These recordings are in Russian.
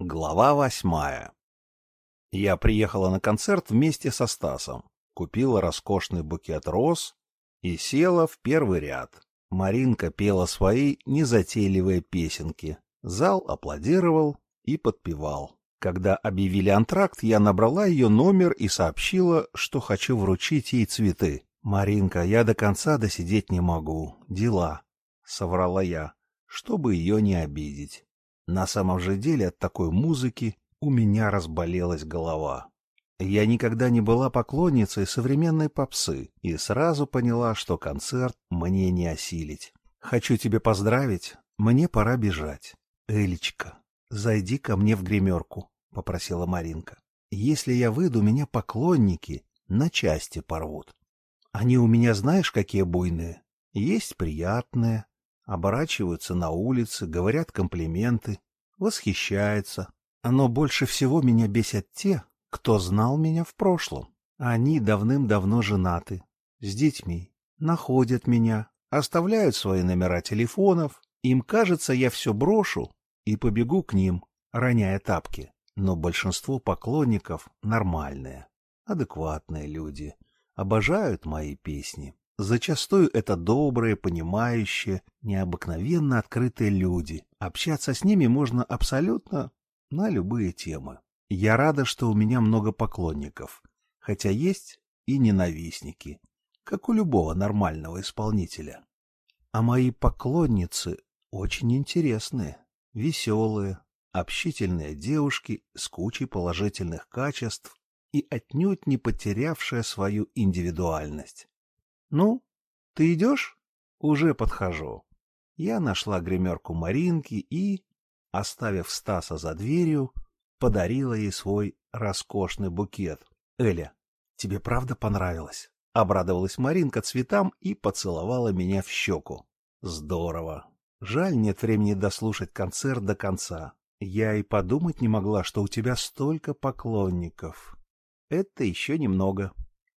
Глава восьмая. Я приехала на концерт вместе со Стасом, купила роскошный букет роз и села в первый ряд. Маринка пела свои незатейливые песенки. Зал аплодировал и подпевал. Когда объявили антракт, я набрала ее номер и сообщила, что хочу вручить ей цветы. «Маринка, я до конца досидеть не могу. Дела», — соврала я, чтобы ее не обидеть. На самом же деле от такой музыки у меня разболелась голова. Я никогда не была поклонницей современной попсы и сразу поняла, что концерт мне не осилить. Хочу тебе поздравить, мне пора бежать. Элечка, зайди ко мне в гримерку, попросила Маринка. Если я выйду, меня поклонники на части порвут. Они у меня знаешь, какие буйные? Есть приятные, оборачиваются на улице, говорят комплименты, восхищаются. Но больше всего меня бесят те, кто знал меня в прошлом. Они давным-давно женаты, с детьми, находят меня, оставляют свои номера телефонов. Им кажется, я все брошу и побегу к ним, роняя тапки. Но большинство поклонников нормальные, адекватные люди, обожают мои песни. Зачастую это добрые, понимающие, необыкновенно открытые люди. Общаться с ними можно абсолютно на любые темы. Я рада, что у меня много поклонников, хотя есть и ненавистники, как у любого нормального исполнителя. А мои поклонницы очень интересные, веселые, общительные девушки с кучей положительных качеств и отнюдь не потерявшие свою индивидуальность. «Ну, ты идешь?» «Уже подхожу». Я нашла гримерку Маринки и, оставив Стаса за дверью, подарила ей свой роскошный букет. «Эля, тебе правда понравилось?» Обрадовалась Маринка цветам и поцеловала меня в щеку. «Здорово. Жаль, нет времени дослушать концерт до конца. Я и подумать не могла, что у тебя столько поклонников. Это еще немного.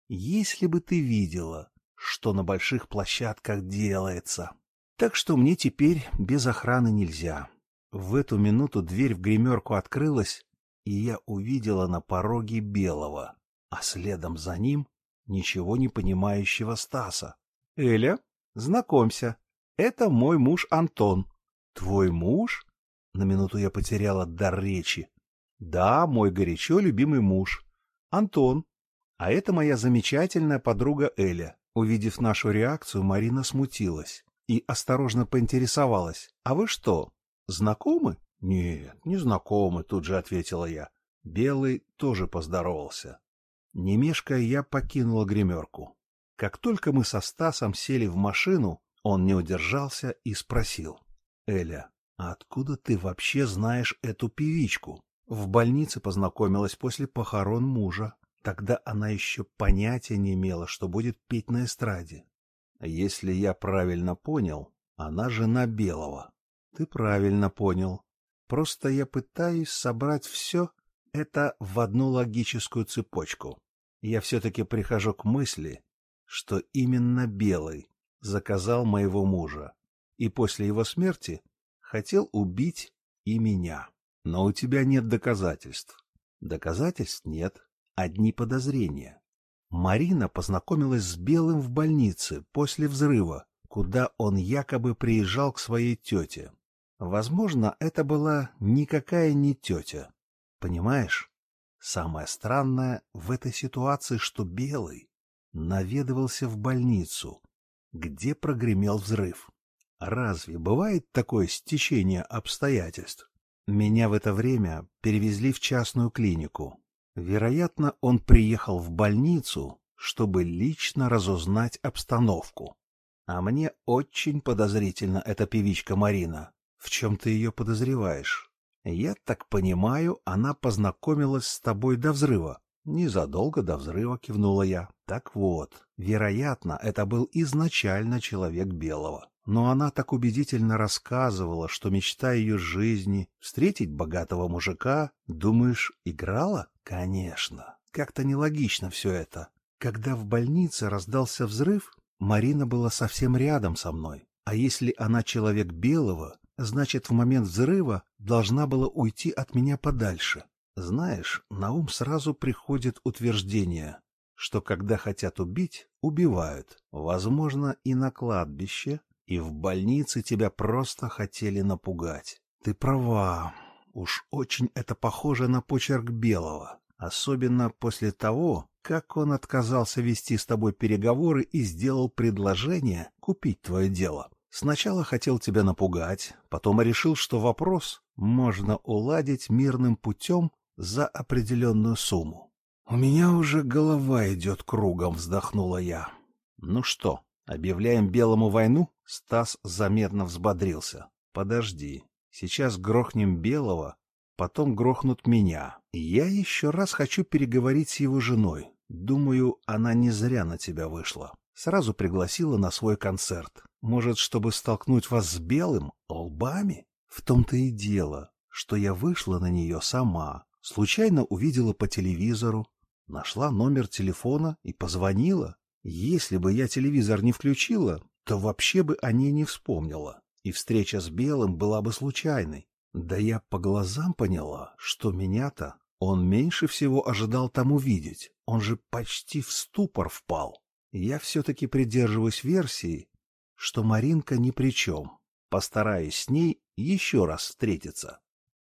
Если бы ты видела, что на больших площадках делается. Так что мне теперь без охраны нельзя. В эту минуту дверь в гримерку открылась, и я увидела на пороге Белого, а следом за ним ничего не понимающего Стаса. — Эля, знакомься, это мой муж Антон. — Твой муж? На минуту я потеряла дар речи. — Да, мой горячо любимый муж. Антон. А это моя замечательная подруга Эля. Увидев нашу реакцию, Марина смутилась и осторожно поинтересовалась. «А вы что, знакомы?» «Нет, не знакомы», — тут же ответила я. Белый тоже поздоровался. Не мешкая, я покинула гримерку. Как только мы со Стасом сели в машину, он не удержался и спросил. «Эля, а откуда ты вообще знаешь эту певичку?» В больнице познакомилась после похорон мужа. Тогда она еще понятия не имела, что будет петь на эстраде. Если я правильно понял, она жена Белого. Ты правильно понял. Просто я пытаюсь собрать все это в одну логическую цепочку. Я все-таки прихожу к мысли, что именно Белый заказал моего мужа и после его смерти хотел убить и меня. Но у тебя нет доказательств. Доказательств нет одни подозрения. Марина познакомилась с Белым в больнице после взрыва, куда он якобы приезжал к своей тете. Возможно, это была никакая не тетя. Понимаешь? Самое странное в этой ситуации, что Белый наведывался в больницу, где прогремел взрыв. Разве бывает такое стечение обстоятельств? Меня в это время перевезли в частную клинику, Вероятно, он приехал в больницу, чтобы лично разузнать обстановку. А мне очень подозрительно эта певичка Марина. В чем ты ее подозреваешь? Я так понимаю, она познакомилась с тобой до взрыва. Незадолго до взрыва кивнула я. Так вот, вероятно, это был изначально человек белого. Но она так убедительно рассказывала, что мечта ее жизни — встретить богатого мужика. Думаешь, играла? Конечно. Как-то нелогично все это. Когда в больнице раздался взрыв, Марина была совсем рядом со мной. А если она человек белого, Значит, в момент взрыва должна была уйти от меня подальше. Знаешь, на ум сразу приходит утверждение, что когда хотят убить, убивают. Возможно, и на кладбище, и в больнице тебя просто хотели напугать. Ты права. Уж очень это похоже на почерк Белого. Особенно после того, как он отказался вести с тобой переговоры и сделал предложение купить твое дело. Сначала хотел тебя напугать, потом решил, что вопрос можно уладить мирным путем за определенную сумму. — У меня уже голова идет кругом, — вздохнула я. — Ну что, объявляем Белому войну? Стас заметно взбодрился. — Подожди, сейчас грохнем Белого, потом грохнут меня. Я еще раз хочу переговорить с его женой. Думаю, она не зря на тебя вышла. Сразу пригласила на свой концерт. Может, чтобы столкнуть вас с Белым лбами? В том-то и дело, что я вышла на нее сама. Случайно увидела по телевизору, нашла номер телефона и позвонила. Если бы я телевизор не включила, то вообще бы о ней не вспомнила. И встреча с Белым была бы случайной. Да я по глазам поняла, что меня-то он меньше всего ожидал там увидеть. Он же почти в ступор впал. Я все-таки придерживаюсь версии, что Маринка ни при чем. Постараюсь с ней еще раз встретиться.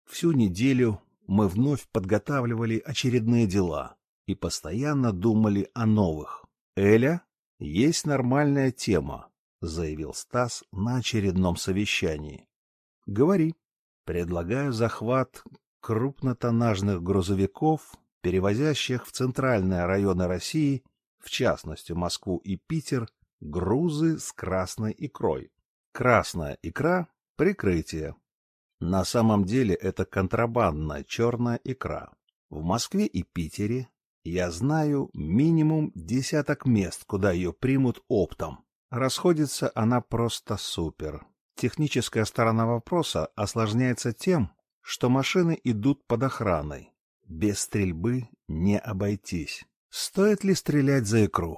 Всю неделю мы вновь подготавливали очередные дела и постоянно думали о новых. «Эля, есть нормальная тема», — заявил Стас на очередном совещании. «Говори. Предлагаю захват крупнотоннажных грузовиков, перевозящих в центральные районы России, в частности Москву и Питер, грузы с красной икрой. Красная икра – прикрытие. На самом деле это контрабандная черная икра. В Москве и Питере я знаю минимум десяток мест, куда ее примут оптом. Расходится она просто супер. Техническая сторона вопроса осложняется тем, что машины идут под охраной. Без стрельбы не обойтись. Стоит ли стрелять за икру?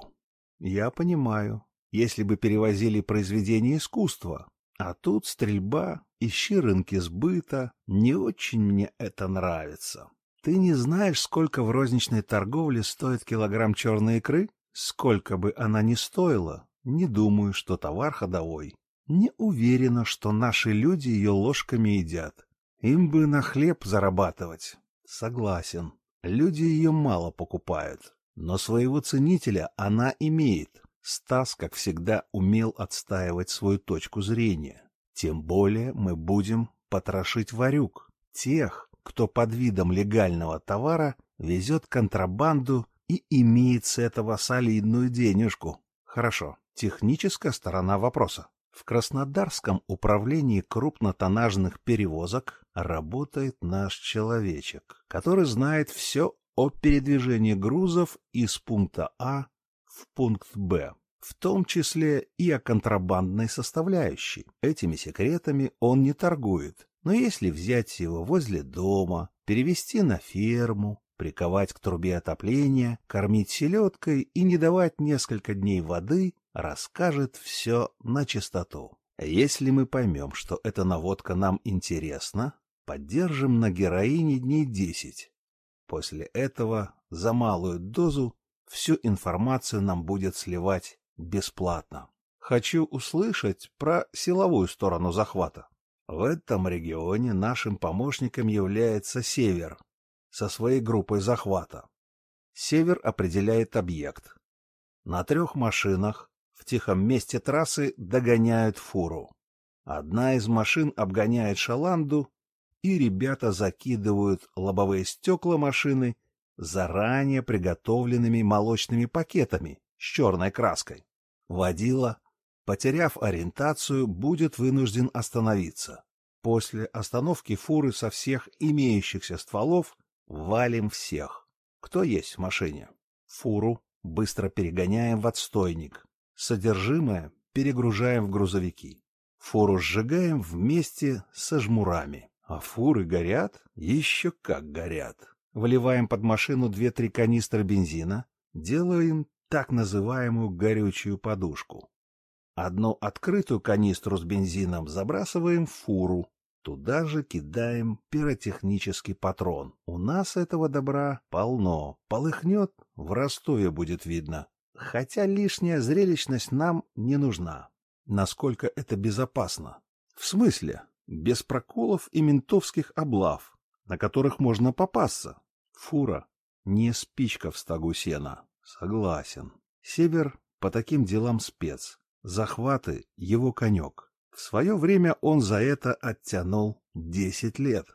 Я понимаю, если бы перевозили произведение искусства. А тут стрельба, ищи рынки сбыта. Не очень мне это нравится. Ты не знаешь, сколько в розничной торговле стоит килограмм черной икры? Сколько бы она ни стоила, не думаю, что товар ходовой. Не уверена, что наши люди ее ложками едят. Им бы на хлеб зарабатывать. Согласен. Люди ее мало покупают. Но своего ценителя она имеет. Стас, как всегда, умел отстаивать свою точку зрения. Тем более мы будем потрошить варюк. Тех, кто под видом легального товара везет контрабанду и имеет с этого солидную денежку. Хорошо, техническая сторона вопроса. В Краснодарском управлении крупнотоннажных перевозок работает наш человечек, который знает все о передвижении грузов из пункта А в пункт Б, в том числе и о контрабандной составляющей. Этими секретами он не торгует, но если взять его возле дома, перевести на ферму, приковать к трубе отопления, кормить селедкой и не давать несколько дней воды, расскажет все на чистоту. Если мы поймем, что эта наводка нам интересна, поддержим на героине дней десять. После этого за малую дозу всю информацию нам будет сливать бесплатно. Хочу услышать про силовую сторону захвата. В этом регионе нашим помощником является Север со своей группой захвата. Север определяет объект. На трех машинах в тихом месте трассы догоняют фуру. Одна из машин обгоняет шаланду, и ребята закидывают лобовые стекла машины заранее приготовленными молочными пакетами с черной краской. Водила, потеряв ориентацию, будет вынужден остановиться. После остановки фуры со всех имеющихся стволов валим всех, кто есть в машине. Фуру быстро перегоняем в отстойник. Содержимое перегружаем в грузовики. Фуру сжигаем вместе со жмурами. А фуры горят? Еще как горят. Вливаем под машину две-три канистры бензина, делаем так называемую горючую подушку. Одну открытую канистру с бензином забрасываем в фуру. Туда же кидаем пиротехнический патрон. У нас этого добра полно. Полыхнет, в Ростове будет видно. Хотя лишняя зрелищность нам не нужна. Насколько это безопасно? В смысле? Без проколов и ментовских облав, на которых можно попасться. Фура не спичка в стогу сена. Согласен. Север по таким делам спец. Захваты — его конек. В свое время он за это оттянул десять лет.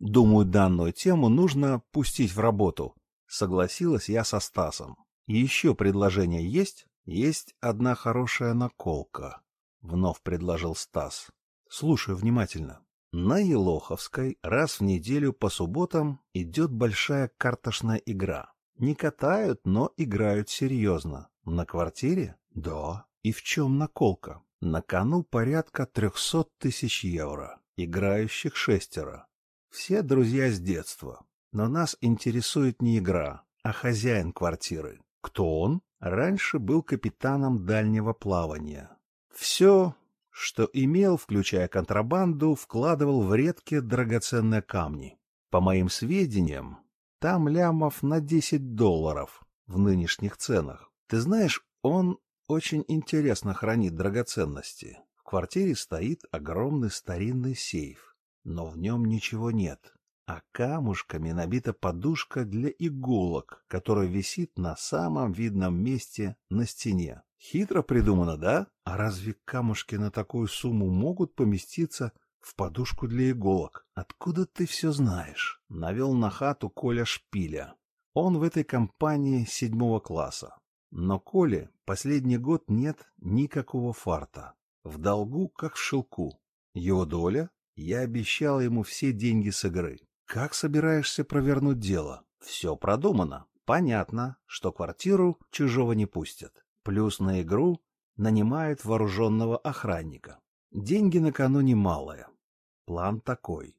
Думаю, данную тему нужно пустить в работу. Согласилась я со Стасом. Еще предложение есть? Есть одна хорошая наколка. Вновь предложил Стас. Слушаю внимательно. На Елоховской раз в неделю по субботам идет большая карточная игра. Не катают, но играют серьезно. На квартире? Да. И в чем наколка? На кону порядка трехсот тысяч евро. Играющих шестеро. Все друзья с детства. Но нас интересует не игра, а хозяин квартиры. Кто он? Раньше был капитаном дальнего плавания. Все что имел, включая контрабанду, вкладывал в редкие драгоценные камни. По моим сведениям, там лямов на 10 долларов в нынешних ценах. Ты знаешь, он очень интересно хранит драгоценности. В квартире стоит огромный старинный сейф, но в нем ничего нет. А камушками набита подушка для иголок, которая висит на самом видном месте на стене. Хитро придумано, да? А разве камушки на такую сумму могут поместиться в подушку для иголок? Откуда ты все знаешь? Навел на хату Коля Шпиля. Он в этой компании седьмого класса. Но Коле последний год нет никакого фарта. В долгу, как в шелку. Его доля? Я обещал ему все деньги с игры. Как собираешься провернуть дело? Все продумано. Понятно, что квартиру чужого не пустят. Плюс на игру нанимают вооруженного охранника. Деньги на кону. План такой.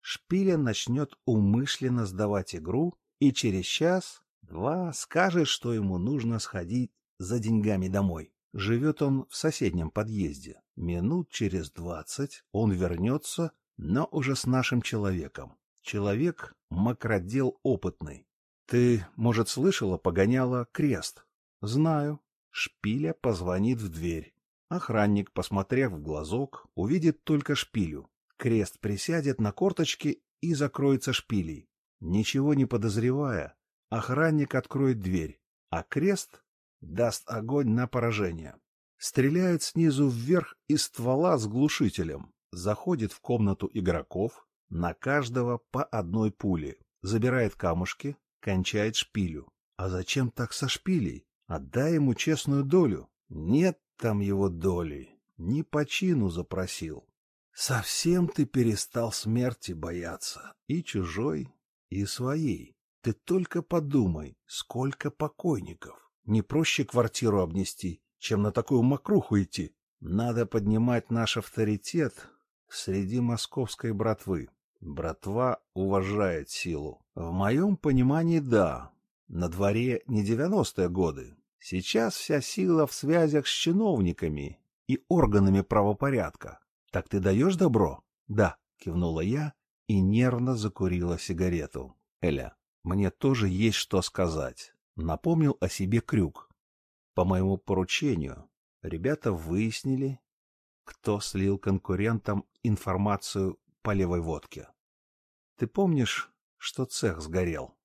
Шпиля начнет умышленно сдавать игру и через час-два скажет, что ему нужно сходить за деньгами домой. Живет он в соседнем подъезде. Минут через двадцать он вернется, но уже с нашим человеком. Человек — макродел опытный. Ты, может, слышала, погоняла крест? Знаю. Шпиля позвонит в дверь. Охранник, посмотрев в глазок, увидит только шпилю. Крест присядет на корточки и закроется шпилей. Ничего не подозревая, охранник откроет дверь, а крест даст огонь на поражение. Стреляет снизу вверх из ствола с глушителем, заходит в комнату игроков, на каждого по одной пуле, забирает камушки, кончает шпилю. А зачем так со шпилей? Отдай ему честную долю. Нет там его доли. Не по чину запросил. Совсем ты перестал смерти бояться. И чужой, и своей. Ты только подумай, сколько покойников. Не проще квартиру обнести, чем на такую мокруху идти. Надо поднимать наш авторитет среди московской братвы. Братва уважает силу. В моем понимании, да, на дворе не девяностые годы. Сейчас вся сила в связях с чиновниками и органами правопорядка. Так ты даешь добро? Да, кивнула я и нервно закурила сигарету. Эля, мне тоже есть что сказать. Напомнил о себе Крюк. По моему поручению ребята выяснили, кто слил конкурентам информацию по левой водке. Ты помнишь, что цех сгорел?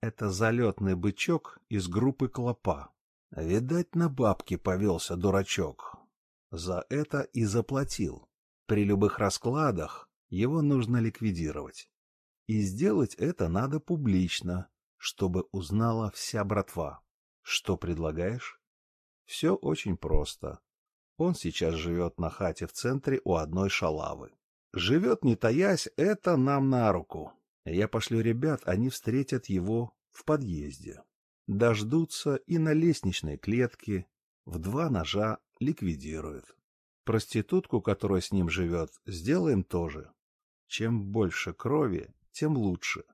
Это залетный бычок из группы Клопа. Видать, на бабки повелся дурачок. За это и заплатил. При любых раскладах его нужно ликвидировать. И сделать это надо публично, чтобы узнала вся братва. Что предлагаешь? Все очень просто. Он сейчас живет на хате в центре у одной шалавы. Живет не таясь, это нам на руку. Я пошлю ребят, они встретят его в подъезде. Дождутся и на лестничной клетке в два ножа ликвидируют. Проститутку, которая с ним живет, сделаем тоже. Чем больше крови, тем лучше,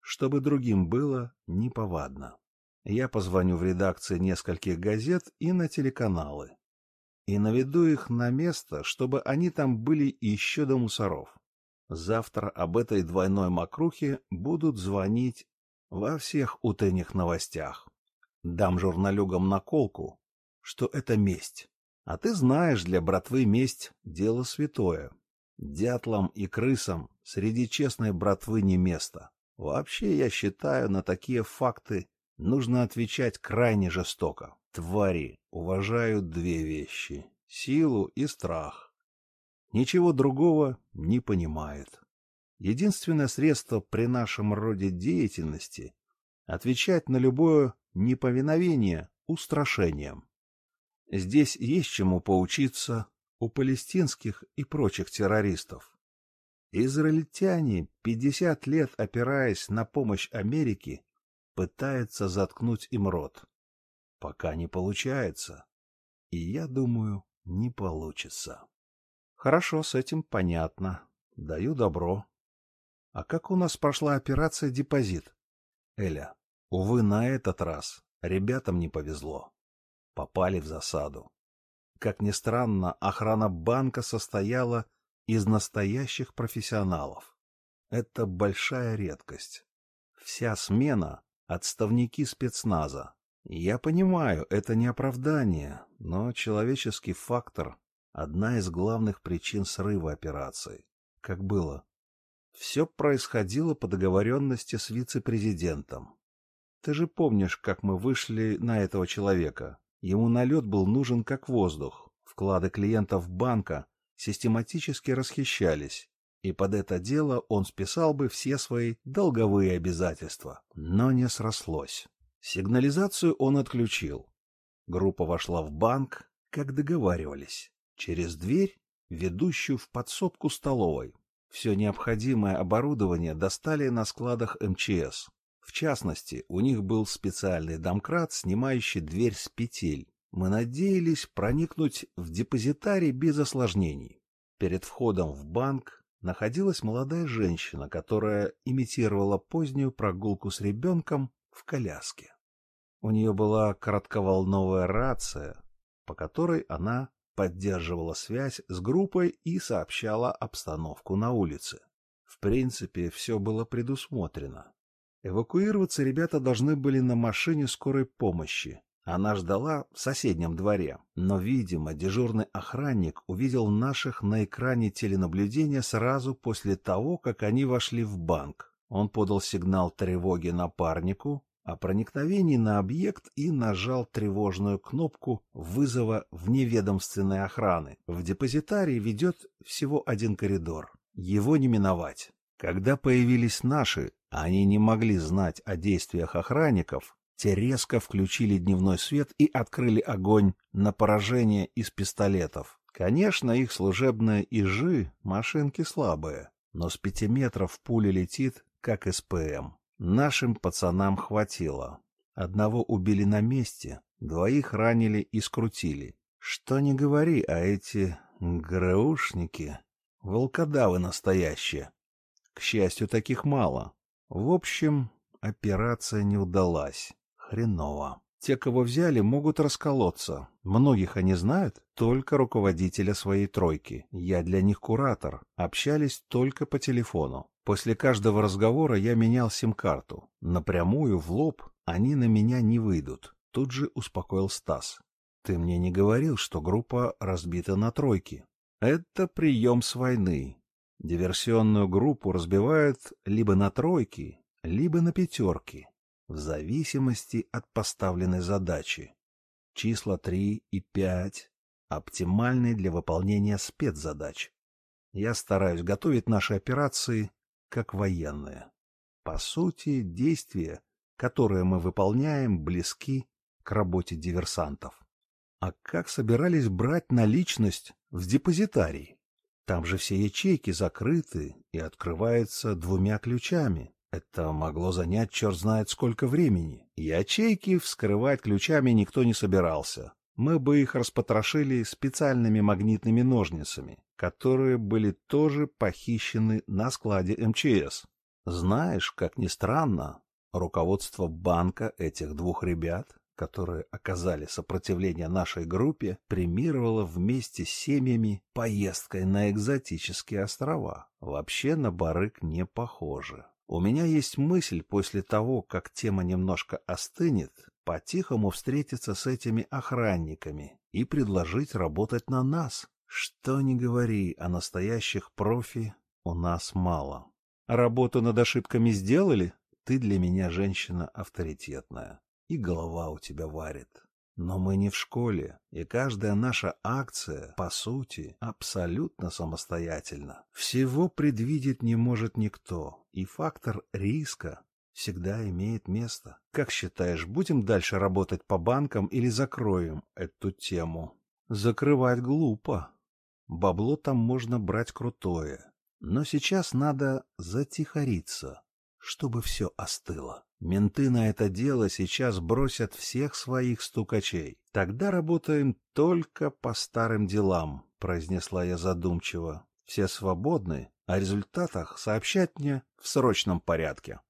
чтобы другим было неповадно. Я позвоню в редакции нескольких газет и на телеканалы. И наведу их на место, чтобы они там были еще до мусоров. Завтра об этой двойной мокрухе будут звонить во всех утренних новостях. Дам журналюгам наколку, что это месть. А ты знаешь, для братвы месть — дело святое. Дятлам и крысам среди честной братвы не место. Вообще, я считаю, на такие факты нужно отвечать крайне жестоко. Твари уважают две вещи — силу и страх. Ничего другого не понимает. Единственное средство при нашем роде деятельности — отвечать на любое неповиновение устрашением. Здесь есть чему поучиться у палестинских и прочих террористов. Израильтяне, 50 лет опираясь на помощь Америки, пытаются заткнуть им рот. Пока не получается. И я думаю, не получится. Хорошо, с этим понятно. Даю добро. А как у нас прошла операция «Депозит»? Эля, увы, на этот раз ребятам не повезло. Попали в засаду. Как ни странно, охрана банка состояла из настоящих профессионалов. Это большая редкость. Вся смена — отставники спецназа, я понимаю, это не оправдание, но человеческий фактор — одна из главных причин срыва операции. Как было? Все происходило по договоренности с вице-президентом. Ты же помнишь, как мы вышли на этого человека? Ему налет был нужен как воздух. Вклады клиентов банка систематически расхищались, и под это дело он списал бы все свои долговые обязательства. Но не срослось. Сигнализацию он отключил. Группа вошла в банк, как договаривались, через дверь, ведущую в подсобку столовой. Все необходимое оборудование достали на складах МЧС. В частности, у них был специальный домкрат, снимающий дверь с петель. Мы надеялись проникнуть в депозитарий без осложнений. Перед входом в банк находилась молодая женщина, которая имитировала позднюю прогулку с ребенком в коляске. У нее была коротковолновая рация, по которой она поддерживала связь с группой и сообщала обстановку на улице. В принципе, все было предусмотрено. Эвакуироваться ребята должны были на машине скорой помощи. Она ждала в соседнем дворе, но, видимо, дежурный охранник увидел наших на экране теленаблюдения сразу после того, как они вошли в банк. Он подал сигнал тревоги напарнику, о проникновении на объект и нажал тревожную кнопку вызова вневедомственной охраны. В депозитарии ведет всего один коридор. Его не миновать. Когда появились наши, они не могли знать о действиях охранников, те резко включили дневной свет и открыли огонь на поражение из пистолетов. Конечно, их служебные ижи — машинки слабые, но с пяти метров пуля летит, как СПМ. Нашим пацанам хватило. Одного убили на месте, двоих ранили и скрутили. Что не говори, а эти ГРУшники — волкодавы настоящие. К счастью, таких мало. В общем, операция не удалась. Хреново. Те, кого взяли, могут расколоться. Многих они знают, только руководителя своей тройки. Я для них куратор. Общались только по телефону. После каждого разговора я менял сим-карту. Напрямую, в лоб, они на меня не выйдут. Тут же успокоил Стас. Ты мне не говорил, что группа разбита на тройки. Это прием с войны. Диверсионную группу разбивают либо на тройки, либо на пятерки в зависимости от поставленной задачи. Числа 3 и 5 оптимальны для выполнения спецзадач. Я стараюсь готовить наши операции как военные. По сути, действия, которые мы выполняем, близки к работе диверсантов. А как собирались брать наличность в депозитарий? Там же все ячейки закрыты и открываются двумя ключами. Это могло занять черт знает сколько времени. Ячейки вскрывать ключами никто не собирался. Мы бы их распотрошили специальными магнитными ножницами, которые были тоже похищены на складе МЧС. Знаешь, как ни странно, руководство банка этих двух ребят которые оказали сопротивление нашей группе, премировала вместе с семьями поездкой на экзотические острова. Вообще на барык не похоже. У меня есть мысль после того, как тема немножко остынет, по-тихому встретиться с этими охранниками и предложить работать на нас. Что ни говори, а настоящих профи у нас мало. Работу над ошибками сделали? Ты для меня женщина авторитетная, и голова у тебя варит. Но мы не в школе, и каждая наша акция, по сути, абсолютно самостоятельна. Всего предвидеть не может никто, и фактор риска всегда имеет место. Как считаешь, будем дальше работать по банкам или закроем эту тему? Закрывать глупо. Бабло там можно брать крутое. Но сейчас надо затихариться, чтобы все остыло. Менты на это дело сейчас бросят всех своих стукачей. Тогда работаем только по старым делам, произнесла я задумчиво. Все свободны, о результатах сообщать мне в срочном порядке.